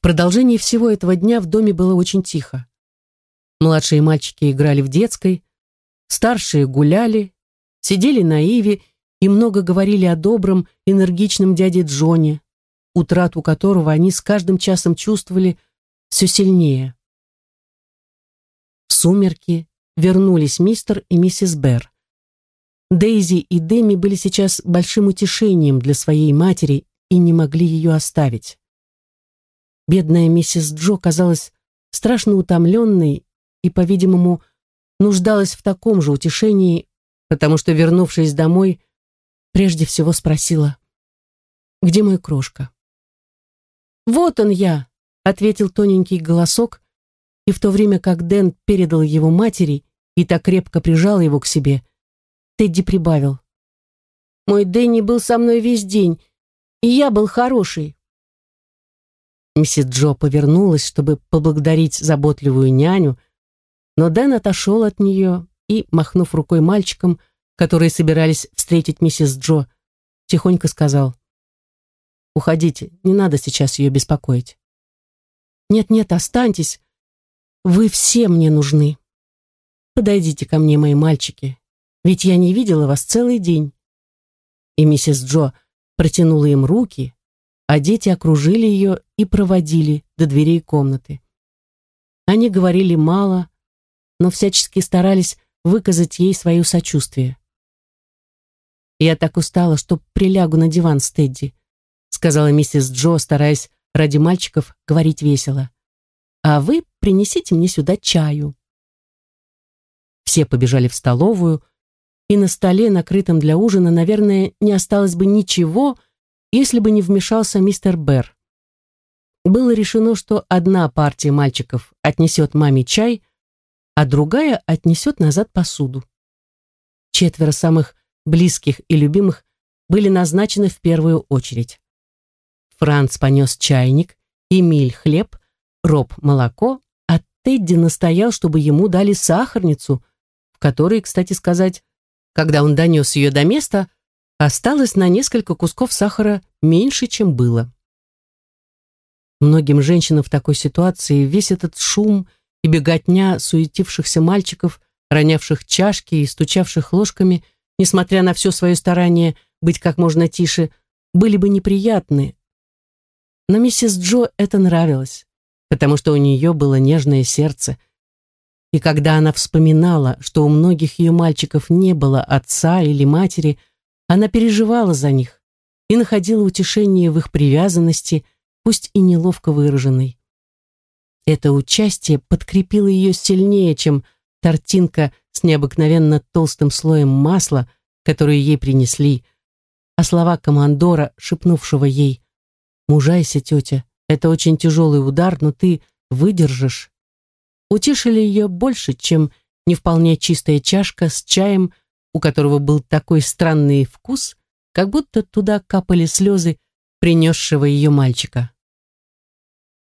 В продолжении всего этого дня в доме было очень тихо. Младшие мальчики играли в детской, старшие гуляли, сидели на Иве и много говорили о добром, энергичном дяде Джоне, утрату которого они с каждым часом чувствовали все сильнее. В сумерки вернулись мистер и миссис Берр. Дейзи и Деми были сейчас большим утешением для своей матери и не могли ее оставить. Бедная миссис Джо казалась страшно утомленной и, по-видимому, нуждалась в таком же утешении, потому что, вернувшись домой, прежде всего спросила, «Где мой крошка?» «Вот он я», — ответил тоненький голосок, и в то время как Дэн передал его матери и так крепко прижал его к себе, Тедди прибавил. «Мой Дэнни был со мной весь день, и я был хороший». Миссис Джо повернулась, чтобы поблагодарить заботливую няню, но Дэн отошел от нее и, махнув рукой мальчикам, которые собирались встретить миссис Джо, тихонько сказал, «Уходите, не надо сейчас ее беспокоить». «Нет-нет, останьтесь, вы все мне нужны. Подойдите ко мне, мои мальчики, ведь я не видела вас целый день». И миссис Джо протянула им руки, а дети окружили ее и проводили до дверей комнаты. Они говорили мало, но всячески старались выказать ей свое сочувствие. «Я так устала, что прилягу на диван с Тедди», сказала миссис Джо, стараясь ради мальчиков говорить весело. «А вы принесите мне сюда чаю». Все побежали в столовую, и на столе, накрытом для ужина, наверное, не осталось бы ничего, если бы не вмешался мистер Берр. Было решено, что одна партия мальчиков отнесет маме чай, а другая отнесет назад посуду. Четверо самых близких и любимых были назначены в первую очередь. Франц понес чайник, Эмиль хлеб, Роб молоко, а Тедди настоял, чтобы ему дали сахарницу, в которой, кстати сказать, когда он донес ее до места, осталось на несколько кусков сахара меньше, чем было. Многим женщинам в такой ситуации весь этот шум и беготня суетившихся мальчиков, ронявших чашки и стучавших ложками, несмотря на все свое старание быть как можно тише, были бы неприятны. Но миссис Джо это нравилось, потому что у нее было нежное сердце – и когда она вспоминала, что у многих ее мальчиков не было отца или матери, она переживала за них и находила утешение в их привязанности, пусть и неловко выраженной. Это участие подкрепило ее сильнее, чем тортинка с необыкновенно толстым слоем масла, которую ей принесли, а слова командора, шепнувшего ей «Мужайся, тетя, это очень тяжелый удар, но ты выдержишь» утешили ее больше, чем не вполне чистая чашка с чаем, у которого был такой странный вкус, как будто туда капали слезы принесшего ее мальчика.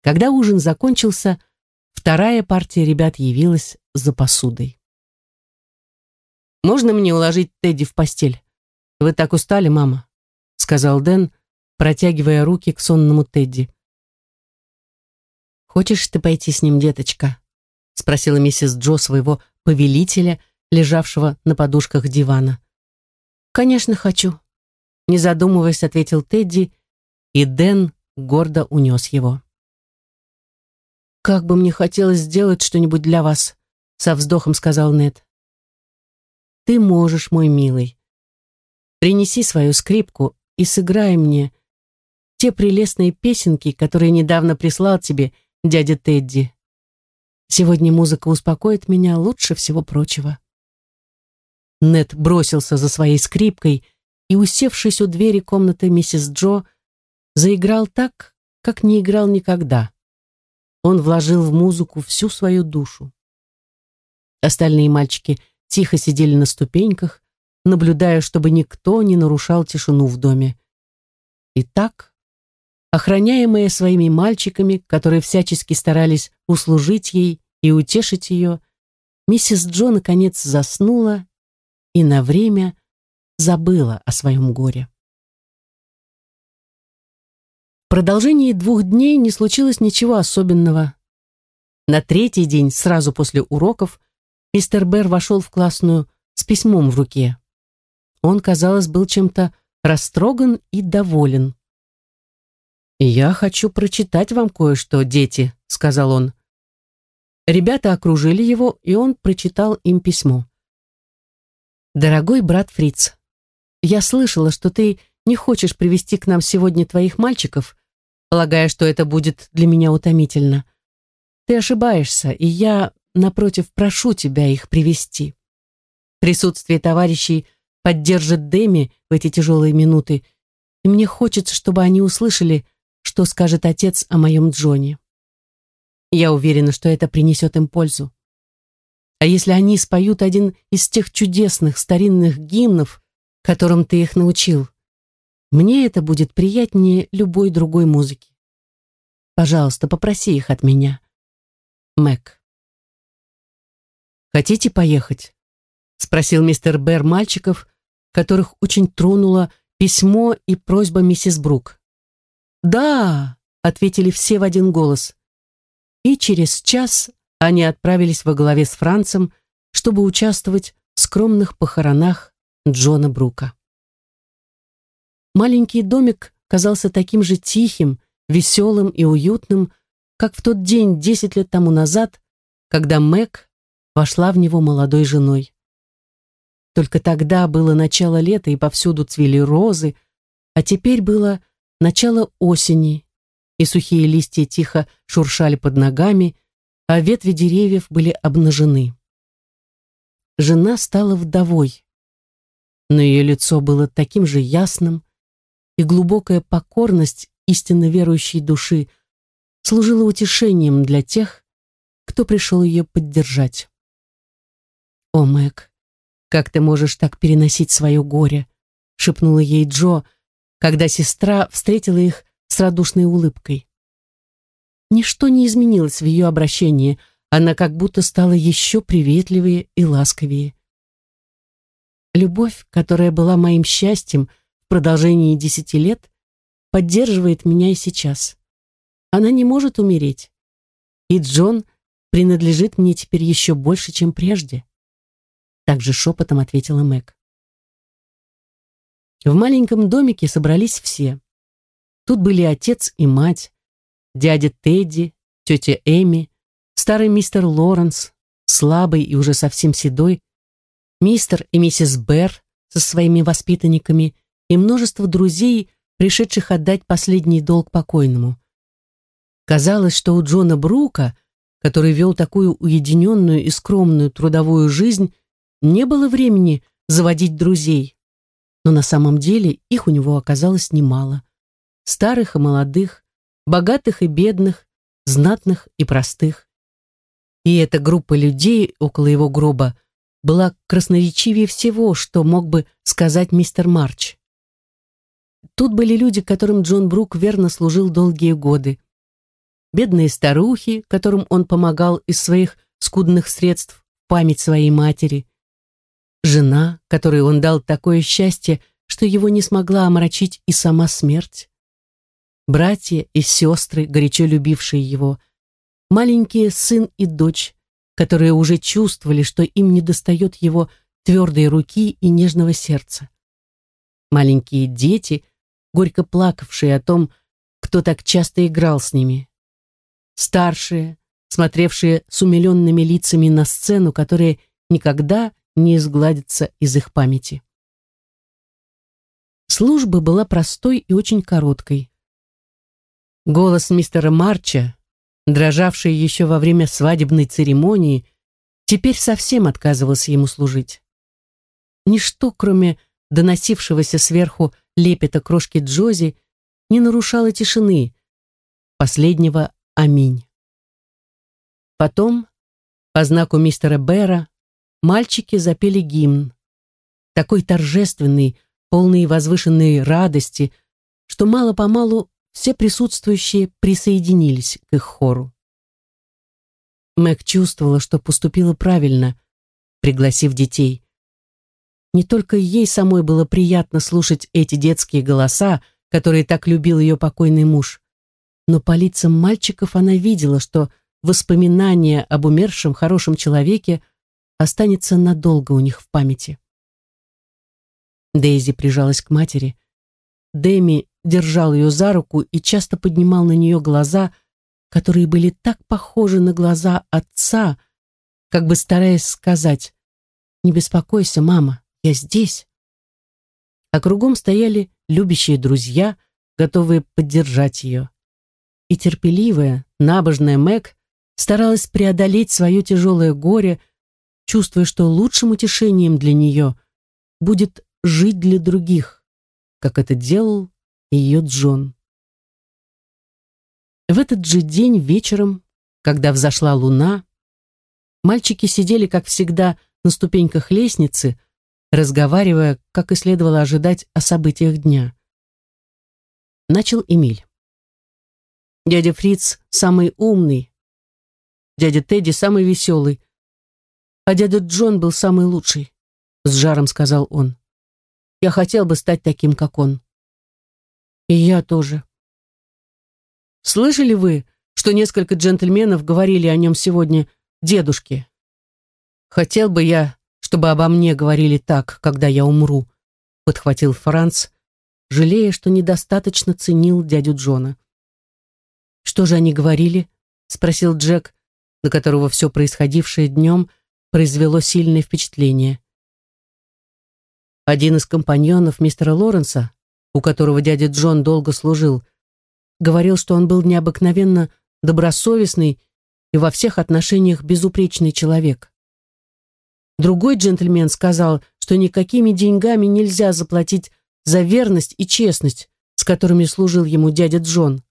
Когда ужин закончился, вторая партия ребят явилась за посудой. «Можно мне уложить Тедди в постель? Вы так устали, мама», — сказал Дэн, протягивая руки к сонному Тедди. «Хочешь ты пойти с ним, деточка?» спросила миссис Джо своего повелителя, лежавшего на подушках дивана. «Конечно, хочу», — не задумываясь, ответил Тедди, и Дэн гордо унес его. «Как бы мне хотелось сделать что-нибудь для вас», — со вздохом сказал Нед. «Ты можешь, мой милый. Принеси свою скрипку и сыграй мне те прелестные песенки, которые недавно прислал тебе дядя Тедди. Сегодня музыка успокоит меня лучше всего прочего. Нет бросился за своей скрипкой и, усевшись у двери комнаты миссис Джо, заиграл так, как не играл никогда. Он вложил в музыку всю свою душу. Остальные мальчики тихо сидели на ступеньках, наблюдая, чтобы никто не нарушал тишину в доме. И так охраняемая своими мальчиками, которые всячески старались услужить ей и утешить ее, миссис Джо наконец заснула и на время забыла о своем горе. Продолжении двух дней не случилось ничего особенного. На третий день, сразу после уроков, мистер Бэр вошел в классную с письмом в руке. Он, казалось, был чем-то растроган и доволен. «Я хочу прочитать вам кое-что, дети», — сказал он. Ребята окружили его, и он прочитал им письмо. «Дорогой брат Фриц, я слышала, что ты не хочешь привести к нам сегодня твоих мальчиков, полагая, что это будет для меня утомительно. Ты ошибаешься, и я, напротив, прошу тебя их привести. Присутствие товарищей поддержит Дэми в эти тяжелые минуты, и мне хочется, чтобы они услышали, что скажет отец о моем Джоне. Я уверена, что это принесет им пользу. А если они споют один из тех чудесных старинных гимнов, которым ты их научил, мне это будет приятнее любой другой музыки. Пожалуйста, попроси их от меня. Мэг. «Хотите поехать?» — спросил мистер Бэр мальчиков, которых очень тронуло письмо и просьба миссис Брук. «Да!» — ответили все в один голос. И через час они отправились во главе с Францем, чтобы участвовать в скромных похоронах Джона Брука. Маленький домик казался таким же тихим, веселым и уютным, как в тот день десять лет тому назад, когда Мэг вошла в него молодой женой. Только тогда было начало лета, и повсюду цвели розы, а теперь было начало осени, и сухие листья тихо шуршали под ногами, а ветви деревьев были обнажены. Жена стала вдовой, но ее лицо было таким же ясным, и глубокая покорность истинно верующей души служила утешением для тех, кто пришел ее поддержать. «О, Мэг, как ты можешь так переносить свое горе?» шепнула ей Джо, когда сестра встретила их с радушной улыбкой. Ничто не изменилось в ее обращении, она как будто стала еще приветливее и ласковее. Любовь, которая была моим счастьем, — в продолжении десяти лет поддерживает меня и сейчас. Она не может умереть. И Джон принадлежит мне теперь еще больше, чем прежде. Также шепотом ответила Мэг. В маленьком домике собрались все. Тут были отец и мать, дядя Тедди, тетя Эми, старый мистер Лоренс, слабый и уже совсем седой, мистер и миссис Берр со своими воспитанниками и множество друзей, пришедших отдать последний долг покойному. Казалось, что у Джона Брука, который вел такую уединенную и скромную трудовую жизнь, не было времени заводить друзей. Но на самом деле их у него оказалось немало. Старых и молодых, богатых и бедных, знатных и простых. И эта группа людей около его гроба была красноречивее всего, что мог бы сказать мистер Марч. Тут были люди, которым Джон Брук верно служил долгие годы. Бедные старухи, которым он помогал из своих скудных средств память своей матери. Жена, которой он дал такое счастье, что его не смогла омрачить и сама смерть. Братья и сестры, горячо любившие его. Маленькие сын и дочь, которые уже чувствовали, что им недостает его твердой руки и нежного сердца. Маленькие дети — горько плакавшие о том, кто так часто играл с ними. Старшие, смотревшие с умиленными лицами на сцену, которая никогда не изгладится из их памяти. Служба была простой и очень короткой. Голос мистера Марча, дрожавший еще во время свадебной церемонии, теперь совсем отказывался ему служить. Ничто, кроме доносившегося сверху лепета крошки Джози не нарушало тишины. Последнего «Аминь». Потом, по знаку мистера Бэра, мальчики запели гимн. Такой торжественный, полный возвышенной радости, что мало-помалу все присутствующие присоединились к их хору. Мэг чувствовала, что поступила правильно, пригласив детей. Не только ей самой было приятно слушать эти детские голоса, которые так любил ее покойный муж, но по лицам мальчиков она видела, что воспоминание об умершем хорошем человеке останется надолго у них в памяти. Дейзи прижалась к матери. Дэми держал ее за руку и часто поднимал на нее глаза, которые были так похожи на глаза отца, как бы стараясь сказать «Не беспокойся, мама, я здесь». А кругом стояли любящие друзья, готовые поддержать ее. И терпеливая, набожная Мэг старалась преодолеть свое тяжелое горе, чувствуя, что лучшим утешением для нее будет жить для других, как это делал ее Джон. В этот же день вечером, когда взошла луна, мальчики сидели, как всегда, на ступеньках лестницы, разговаривая, как и следовало ожидать, о событиях дня. Начал Эмиль. Дядя Фриц самый умный, дядя Тедди самый веселый, а дядя Джон был самый лучший, с жаром сказал он. Я хотел бы стать таким, как он. И я тоже. Слышали вы, что несколько джентльменов говорили о нем сегодня дедушке? Хотел бы я, чтобы обо мне говорили так, когда я умру, подхватил Франц, жалея, что недостаточно ценил дядю Джона. «Что же они говорили?» — спросил Джек, на которого все происходившее днем произвело сильное впечатление. Один из компаньонов мистера Лоренса, у которого дядя Джон долго служил, говорил, что он был необыкновенно добросовестный и во всех отношениях безупречный человек. Другой джентльмен сказал, что никакими деньгами нельзя заплатить за верность и честность, с которыми служил ему дядя Джон.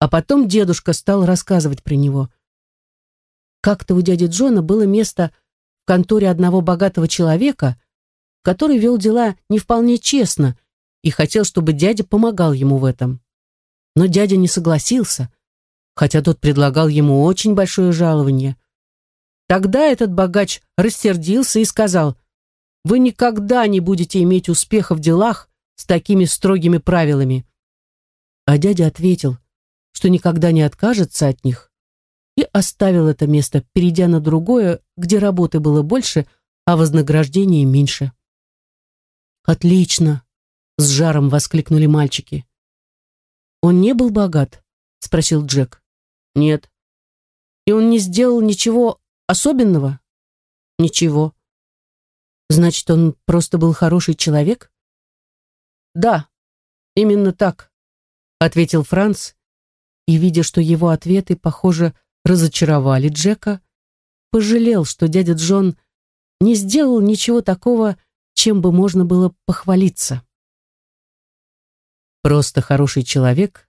А потом дедушка стал рассказывать про него. Как-то у дяди Джона было место в конторе одного богатого человека, который вел дела не вполне честно и хотел, чтобы дядя помогал ему в этом. Но дядя не согласился, хотя тот предлагал ему очень большое жалование. Тогда этот богач рассердился и сказал, «Вы никогда не будете иметь успеха в делах с такими строгими правилами». А дядя ответил, что никогда не откажется от них, и оставил это место, перейдя на другое, где работы было больше, а вознаграждения меньше. «Отлично!» — с жаром воскликнули мальчики. «Он не был богат?» — спросил Джек. «Нет». «И он не сделал ничего особенного?» «Ничего». «Значит, он просто был хороший человек?» «Да, именно так», — ответил Франц и, видя, что его ответы, похоже, разочаровали Джека, пожалел, что дядя Джон не сделал ничего такого, чем бы можно было похвалиться. «Просто хороший человек?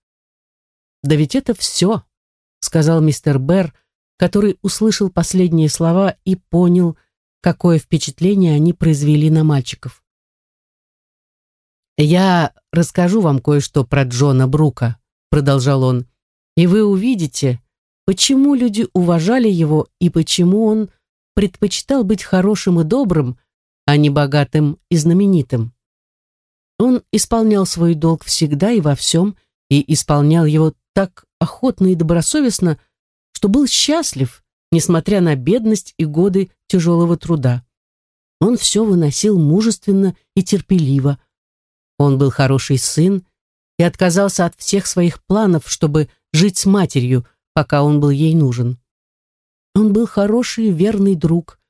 Да ведь это все», — сказал мистер Берр, который услышал последние слова и понял, какое впечатление они произвели на мальчиков. «Я расскажу вам кое-что про Джона Брука», — продолжал он и вы увидите, почему люди уважали его и почему он предпочитал быть хорошим и добрым, а не богатым и знаменитым. Он исполнял свой долг всегда и во всем, и исполнял его так охотно и добросовестно, что был счастлив, несмотря на бедность и годы тяжелого труда. Он все выносил мужественно и терпеливо. Он был хороший сын и отказался от всех своих планов, чтобы жить с матерью, пока он был ей нужен. Он был хороший верный друг.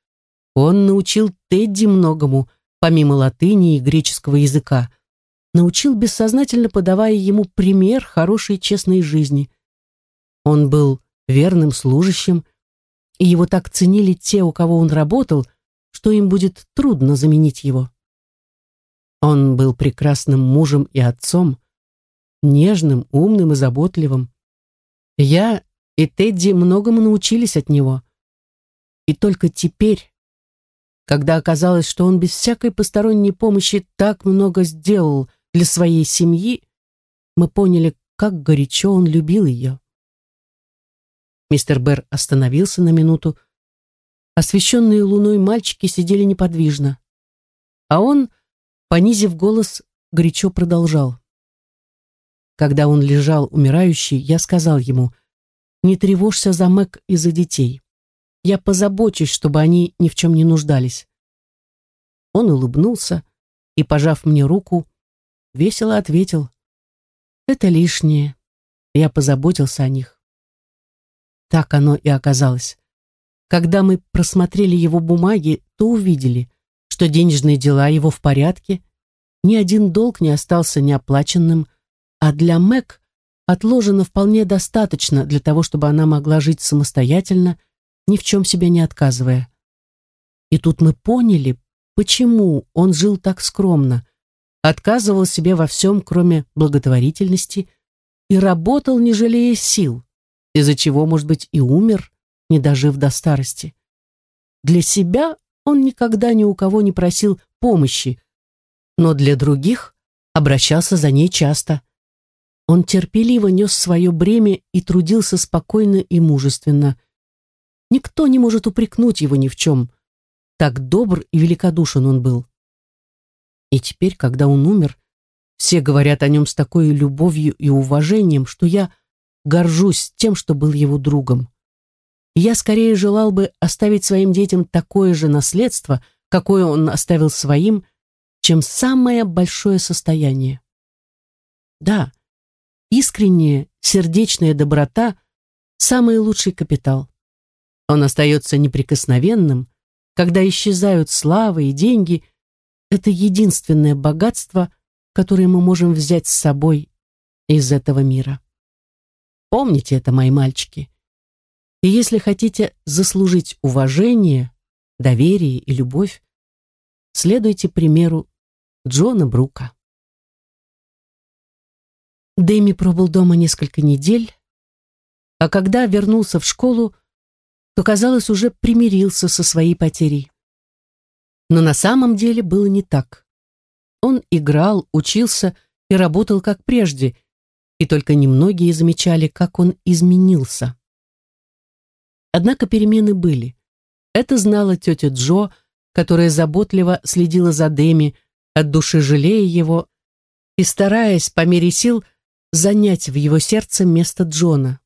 Он научил Тедди многому, помимо латыни и греческого языка. Научил бессознательно подавая ему пример хорошей честной жизни. Он был верным служащим, и его так ценили те, у кого он работал, что им будет трудно заменить его. Он был прекрасным мужем и отцом, нежным, умным и заботливым. Я и Тедди многому научились от него. И только теперь, когда оказалось, что он без всякой посторонней помощи так много сделал для своей семьи, мы поняли, как горячо он любил ее. Мистер Берр остановился на минуту. Освещенные луной мальчики сидели неподвижно. А он, понизив голос, горячо продолжал. когда он лежал умирающий, я сказал ему, «Не тревожься за Мэг и за детей. Я позабочусь, чтобы они ни в чем не нуждались». Он улыбнулся и, пожав мне руку, весело ответил, «Это лишнее. Я позаботился о них». Так оно и оказалось. Когда мы просмотрели его бумаги, то увидели, что денежные дела его в порядке, ни один долг не остался неоплаченным, а для Мэг отложено вполне достаточно для того, чтобы она могла жить самостоятельно, ни в чем себе не отказывая. И тут мы поняли, почему он жил так скромно, отказывал себе во всем, кроме благотворительности, и работал, не жалея сил, из-за чего, может быть, и умер, не дожив до старости. Для себя он никогда ни у кого не просил помощи, но для других обращался за ней часто. Он терпеливо нес свое бремя и трудился спокойно и мужественно. Никто не может упрекнуть его ни в чем. Так добр и великодушен он был. И теперь, когда он умер, все говорят о нем с такой любовью и уважением, что я горжусь тем, что был его другом. я скорее желал бы оставить своим детям такое же наследство, какое он оставил своим, чем самое большое состояние. Да, Искренняя, сердечная доброта – самый лучший капитал. Он остается неприкосновенным, когда исчезают слава и деньги. Это единственное богатство, которое мы можем взять с собой из этого мира. Помните это, мои мальчики. И если хотите заслужить уважение, доверие и любовь, следуйте примеру Джона Брука. Дэми пробыл дома несколько недель, а когда вернулся в школу, то, казалось, уже примирился со своей потерей. Но на самом деле было не так. Он играл, учился и работал как прежде, и только немногие замечали, как он изменился. Однако перемены были. Это знала тетя Джо, которая заботливо следила за Дэми, от души жалея его и стараясь по мере сил занять в его сердце место Джона.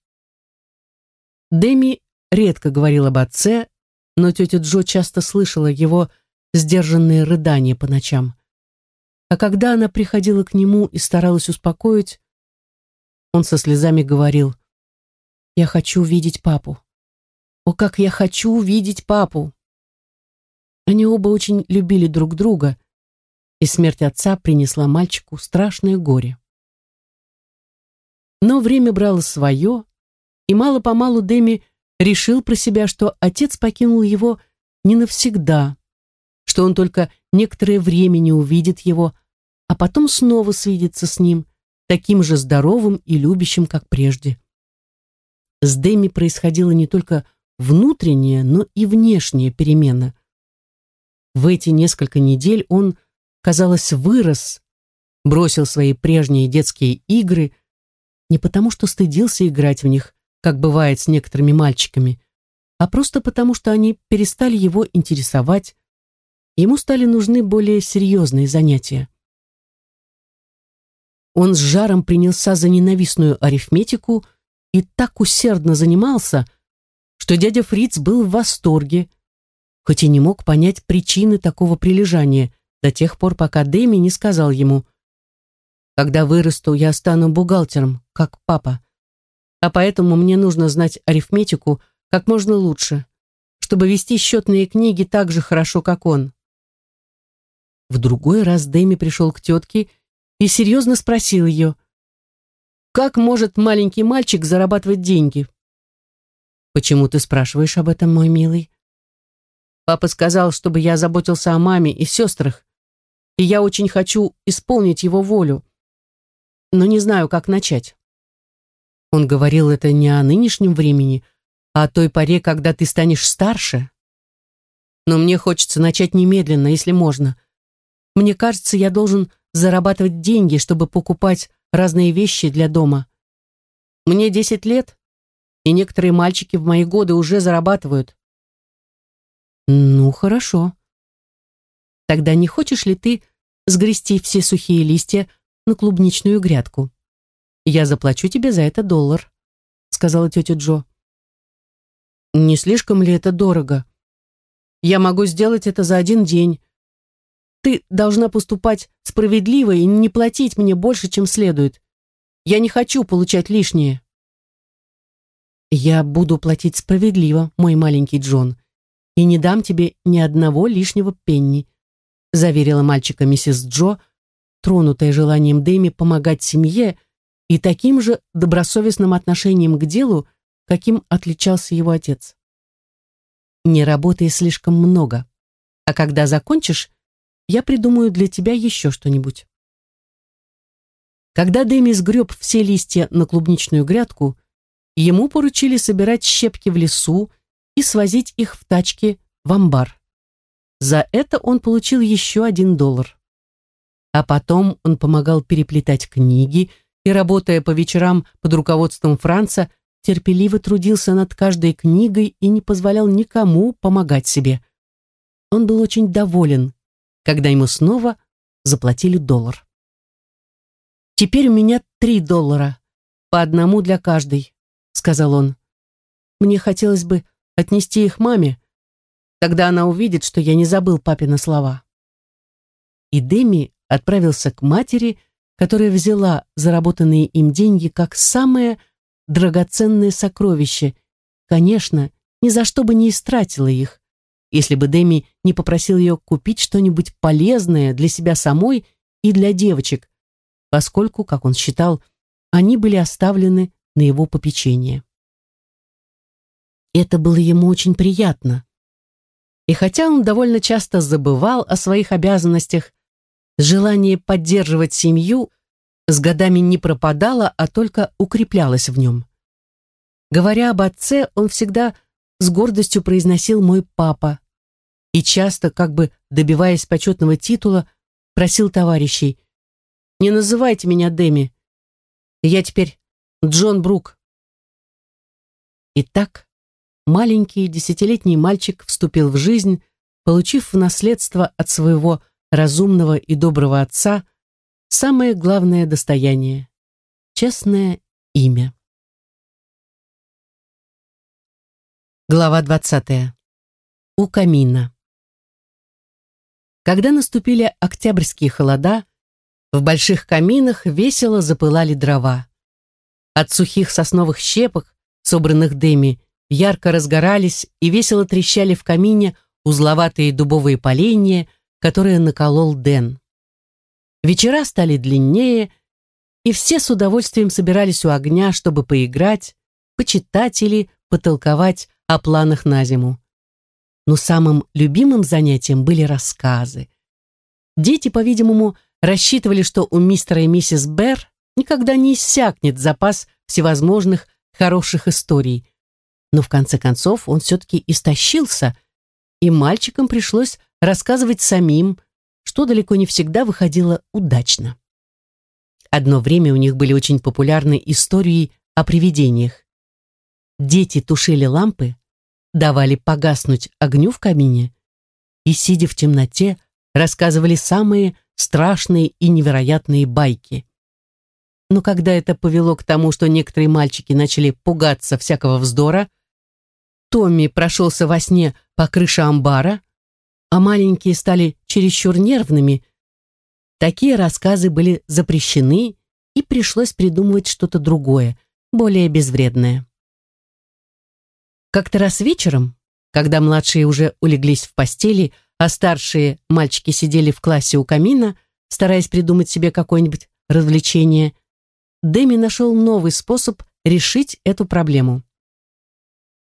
Дэми редко говорил об отце, но тетя Джо часто слышала его сдержанные рыдания по ночам. А когда она приходила к нему и старалась успокоить, он со слезами говорил, «Я хочу увидеть папу. О, как я хочу увидеть папу!» Они оба очень любили друг друга, и смерть отца принесла мальчику страшное горе. Но время брало свое, и мало-помалу Дэми решил про себя, что отец покинул его не навсегда, что он только некоторое время не увидит его, а потом снова свидится с ним, таким же здоровым и любящим, как прежде. С Дэми происходила не только внутренняя, но и внешняя перемена. В эти несколько недель он, казалось, вырос, бросил свои прежние детские игры – не потому, что стыдился играть в них, как бывает с некоторыми мальчиками, а просто потому, что они перестали его интересовать, ему стали нужны более серьезные занятия. Он с жаром принялся за ненавистную арифметику и так усердно занимался, что дядя Фриц был в восторге, хоть и не мог понять причины такого прилежания до тех пор, пока Дэми не сказал ему когда вырасту, я стану бухгалтером, как папа. А поэтому мне нужно знать арифметику как можно лучше, чтобы вести счетные книги так же хорошо, как он. В другой раз Дэми пришел к тетке и серьезно спросил ее, «Как может маленький мальчик зарабатывать деньги?» «Почему ты спрашиваешь об этом, мой милый?» Папа сказал, чтобы я заботился о маме и сестрах, и я очень хочу исполнить его волю но не знаю, как начать. Он говорил это не о нынешнем времени, а о той поре, когда ты станешь старше. Но мне хочется начать немедленно, если можно. Мне кажется, я должен зарабатывать деньги, чтобы покупать разные вещи для дома. Мне 10 лет, и некоторые мальчики в мои годы уже зарабатывают. Ну, хорошо. Тогда не хочешь ли ты сгрести все сухие листья на клубничную грядку. «Я заплачу тебе за это доллар», — сказала тетя Джо. «Не слишком ли это дорого? Я могу сделать это за один день. Ты должна поступать справедливо и не платить мне больше, чем следует. Я не хочу получать лишнее». «Я буду платить справедливо, мой маленький Джон, и не дам тебе ни одного лишнего пенни», заверила мальчика миссис Джо, тронутая желанием Дэми помогать семье и таким же добросовестным отношением к делу, каким отличался его отец. «Не работай слишком много, а когда закончишь, я придумаю для тебя еще что-нибудь». Когда Дэми сгреб все листья на клубничную грядку, ему поручили собирать щепки в лесу и свозить их в тачке в амбар. За это он получил еще один доллар. А потом он помогал переплетать книги и, работая по вечерам под руководством Франца, терпеливо трудился над каждой книгой и не позволял никому помогать себе. Он был очень доволен, когда ему снова заплатили доллар. «Теперь у меня три доллара, по одному для каждой», сказал он. Мне хотелось бы отнести их маме. Тогда она увидит, что я не забыл папины слова. И Деми отправился к матери, которая взяла заработанные им деньги как самое драгоценное сокровище. Конечно, ни за что бы не истратила их, если бы Деми не попросил ее купить что-нибудь полезное для себя самой и для девочек, поскольку, как он считал, они были оставлены на его попечение. Это было ему очень приятно. И хотя он довольно часто забывал о своих обязанностях, желание поддерживать семью с годами не пропадало, а только укреплялось в нем. Говоря об отце, он всегда с гордостью произносил «мой папа» и часто, как бы добиваясь почетного титула, просил товарищей «Не называйте меня Дэми, я теперь Джон Брук. Итак, маленький десятилетний мальчик вступил в жизнь, получив в наследство от своего разумного и доброго отца самое главное достояние — честное имя. Глава двадцатая. У камина. Когда наступили октябрьские холода, в больших каминах весело запылали дрова. От сухих сосновых щепок, собранных Дэми, ярко разгорались и весело трещали в камине узловатые дубовые поленья, которые наколол Дэн. Вечера стали длиннее, и все с удовольствием собирались у огня, чтобы поиграть, почитать или потолковать о планах на зиму. Но самым любимым занятием были рассказы. Дети, по-видимому, рассчитывали, что у мистера и миссис Берр никогда не иссякнет запас всевозможных хороших историй. Но в конце концов он все-таки истощился, и мальчикам пришлось рассказывать самим, что далеко не всегда выходило удачно. Одно время у них были очень популярны истории о привидениях. Дети тушили лампы, давали погаснуть огню в камине и, сидя в темноте, рассказывали самые страшные и невероятные байки. Но когда это повело к тому, что некоторые мальчики начали пугаться всякого вздора, Томми прошелся во сне по крыше амбара, а маленькие стали чересчур нервными, такие рассказы были запрещены, и пришлось придумывать что-то другое, более безвредное. Как-то раз вечером, когда младшие уже улеглись в постели, а старшие мальчики сидели в классе у камина, стараясь придумать себе какое-нибудь развлечение, Дэми нашел новый способ решить эту проблему.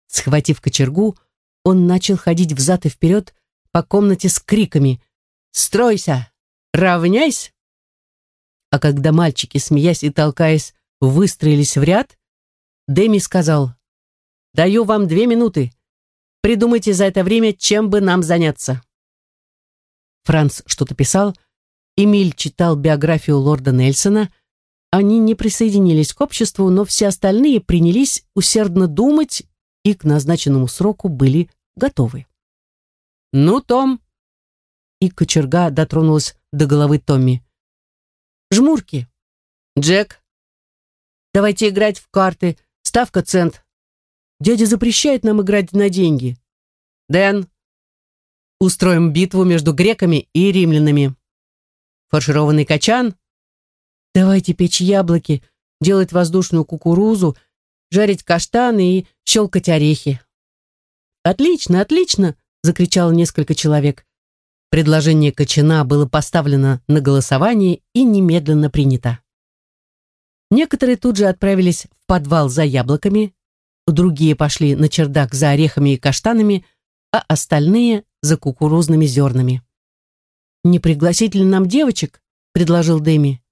Схватив кочергу, он начал ходить взад и вперед по комнате с криками «Стройся! Равняйся!» А когда мальчики, смеясь и толкаясь, выстроились в ряд, Дэми сказал «Даю вам две минуты. Придумайте за это время, чем бы нам заняться». Франц что-то писал, Эмиль читал биографию лорда Нельсона – они не присоединились к обществу, но все остальные принялись усердно думать и к назначенному сроку были готовы. «Ну, Том!» И кочерга дотронулась до головы Томми. «Жмурки!» «Джек!» Давайте играть в карты. Ставка цент. Дядя запрещает нам играть на деньги. Дэн, устроим битву между греками и римлянами. Фаршированный качан. Давайте печь яблоки, делать воздушную кукурузу, жарить каштаны и щелкать орехи. «Отлично, отлично!» — закричало несколько человек. Предложение Кочана было поставлено на голосование и немедленно принято. Некоторые тут же отправились в подвал за яблоками, другие пошли на чердак за орехами и каштанами, а остальные — за кукурузными зернами. «Не пригласить ли нам девочек?» — предложил Дэми.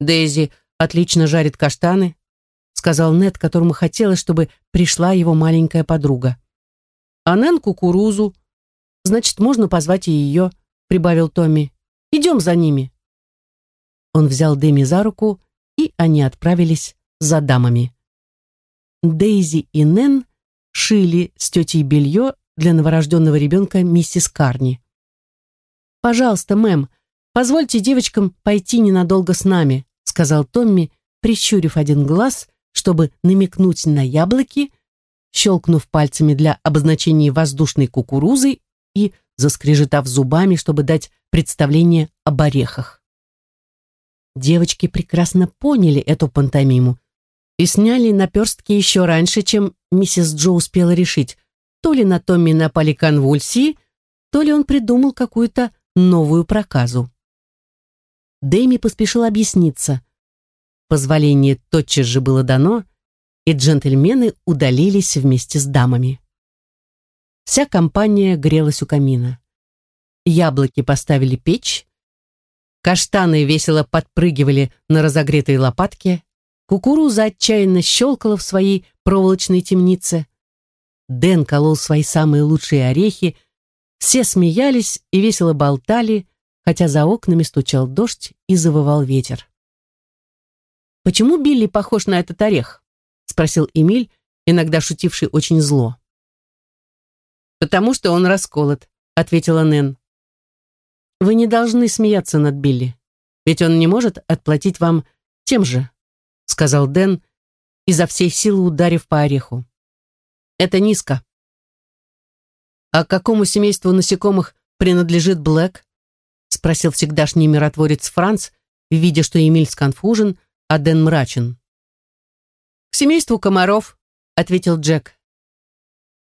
«Дейзи отлично жарит каштаны», — сказал Нед, которому хотелось, чтобы пришла его маленькая подруга. «А Нэн кукурузу», Значит, можно позвать и ее», — прибавил Томми. «Идем за ними». Он взял Дэми за руку, и они отправились за дамами. Дейзи и Нэн шили с тетей белье для новорожденного ребенка миссис Карни. «Пожалуйста, мэм, позвольте девочкам пойти ненадолго с нами», сказал Томми, прищурив один глаз, чтобы намекнуть на яблоки, щелкнув пальцами для обозначения воздушной кукурузы и заскрежетав зубами, чтобы дать представление об орехах. Девочки прекрасно поняли эту пантомиму и сняли наперстки еще раньше, чем миссис Джо успела решить, то ли на Томми напали конвульсии, то ли он придумал какую-то новую проказу. Дэми поспешил объясниться. Позволение тотчас же было дано, и джентльмены удалились вместе с дамами. Вся компания грелась у камина. Яблоки поставили печь, каштаны весело подпрыгивали на разогретой лопатке, кукуруза отчаянно щелкала в своей проволочной темнице, Дэн колол свои самые лучшие орехи, все смеялись и весело болтали, хотя за окнами стучал дождь и завывал ветер. «Почему Билли похож на этот орех?» — спросил Эмиль, иногда шутивший очень зло. «Потому что он расколот», — ответила Нэн. «Вы не должны смеяться над Билли, ведь он не может отплатить вам тем же», — сказал Дэн, изо всей силы ударив по ореху. «Это низко». «А какому семейству насекомых принадлежит Блэк?» — спросил всегдашний миротворец Франц, видя, что Эмиль сконфужен, а Дэн мрачен. «К семейству комаров», — ответил Джек.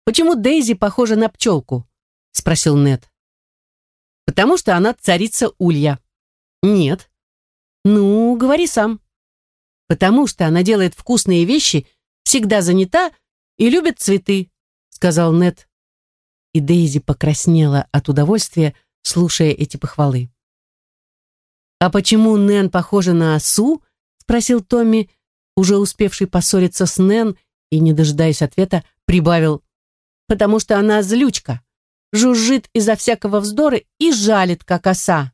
«Почему Дейзи похожа на пчелку?» — спросил Нед. «Потому что она царица улья». «Нет». «Ну, говори сам». «Потому что она делает вкусные вещи, всегда занята и любит цветы», — сказал Нед. И Дейзи покраснела от удовольствия, слушая эти похвалы. «А почему Нэн похожа на осу?» — спросил Томми, уже успевший поссориться с Нэн и, не дожидаясь ответа, прибавил потому что она злючка, жужжит из-за всякого вздора и жалит, как оса.